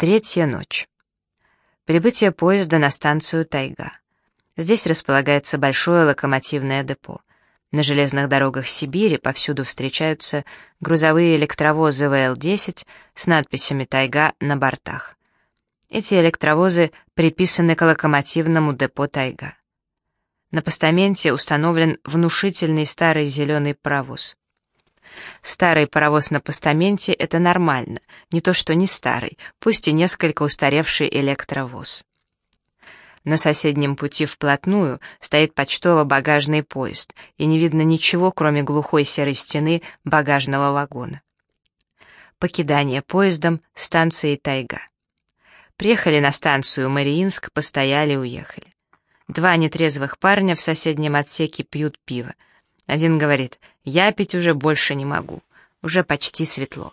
Третья ночь. Прибытие поезда на станцию Тайга. Здесь располагается большое локомотивное депо. На железных дорогах Сибири повсюду встречаются грузовые электровозы ВЛ-10 с надписями «Тайга» на бортах. Эти электровозы приписаны к локомотивному депо «Тайга». На постаменте установлен внушительный старый зеленый паровоз. Старый паровоз на постаменте — это нормально, не то что не старый, пусть и несколько устаревший электровоз. На соседнем пути вплотную стоит почтово-багажный поезд, и не видно ничего, кроме глухой серой стены багажного вагона. Покидание поездом станции Тайга. Приехали на станцию Мариинск, постояли, уехали. Два нетрезвых парня в соседнем отсеке пьют пиво. Один говорит, я пить уже больше не могу, уже почти светло.